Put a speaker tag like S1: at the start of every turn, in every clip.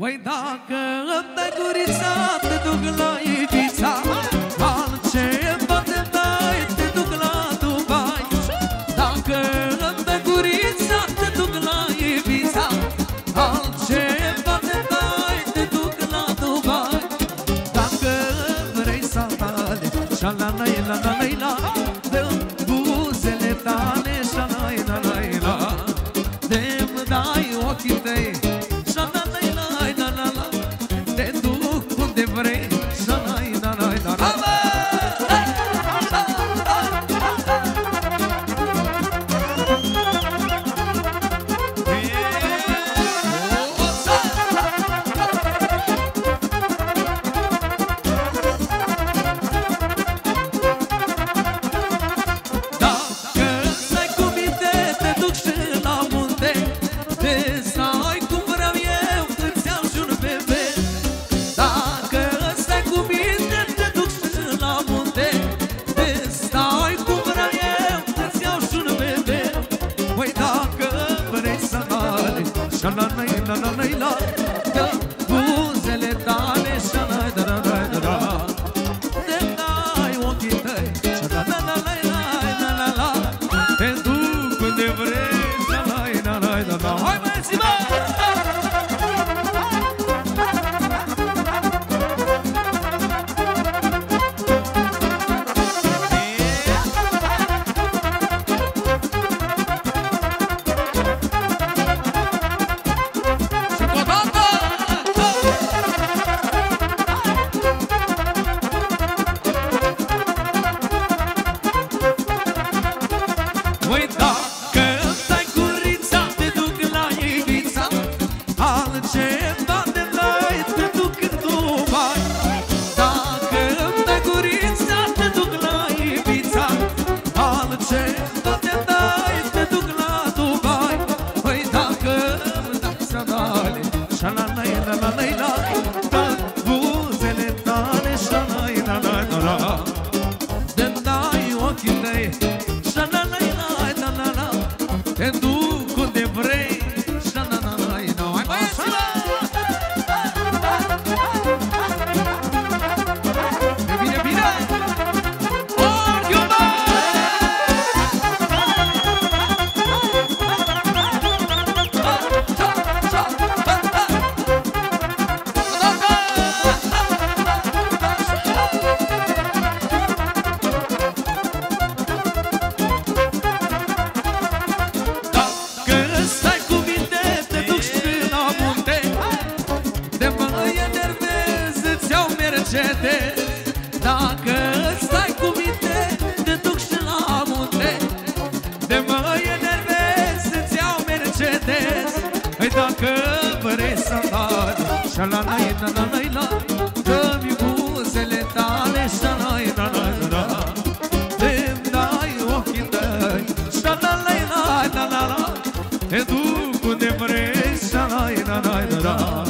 S1: Voi dacă îmi dai gurița, te duc la Ibiza. Alce îmi poate dai, te duc la Dubai. Dacă îmi dai gurița, te duc la Ibiza. Alce îmi dai, te duc la Dubai. Dacă vrei să tale, șa la la la la la siempre. tendo Dacă vrei să faci Șalanai, na, na, na, Dă-mi buzele tale Șalanai, na, na, na, na Te-mi dai ochii tăi Șalanai, na, na, na, na Te duc unde vrei Șalanai, na, na,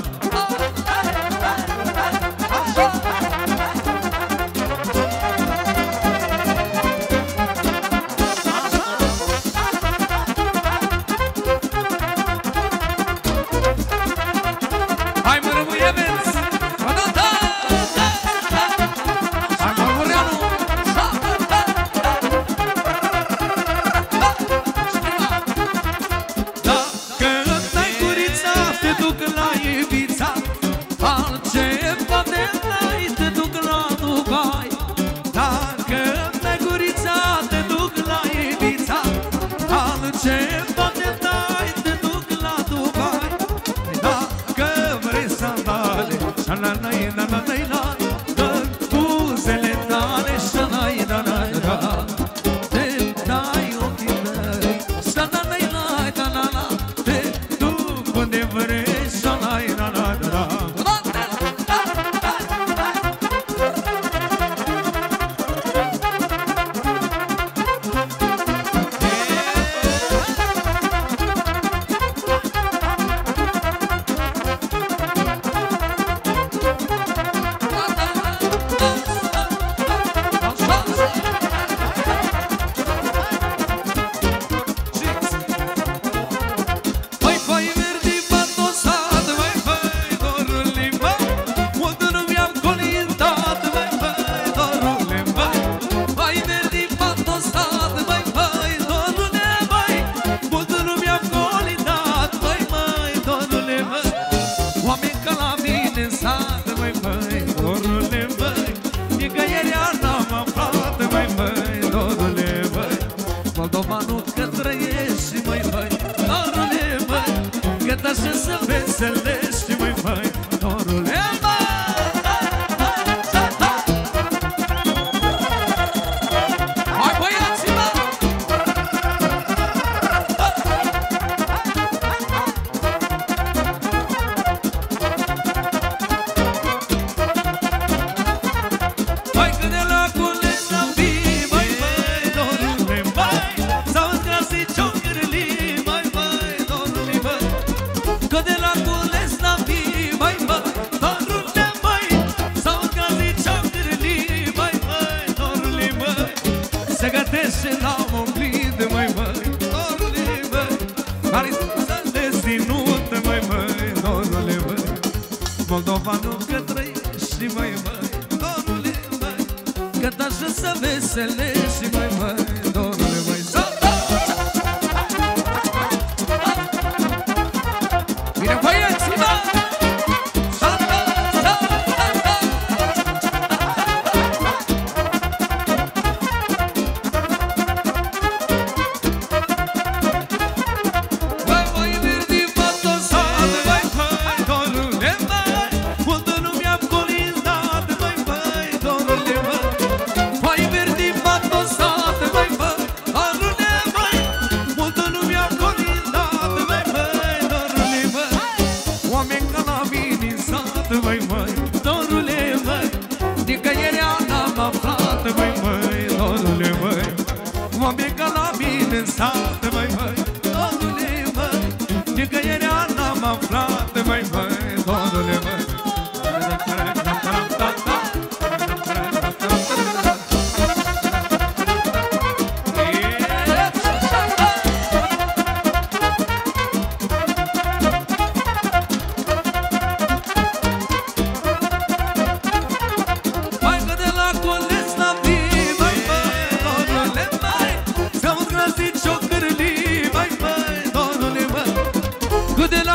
S1: duc la Ibiza Altceva de n-ai, te duc la Dubai. Dacă n-ai gurița, te duc la Ibiza Altceva de n-ai, te duc la Dubai. Dacă vrei sandale, șa-la-la-la-la-la cabeza Se gătesc și n-am umplit, măi, măi, dorule, măi. Care s-a desinut, măi, măi, dorule, măi? Moldova nu că trăiești, măi, măi, dorule, măi. Că așa să veselești aflat, mai băi, dorule, băi good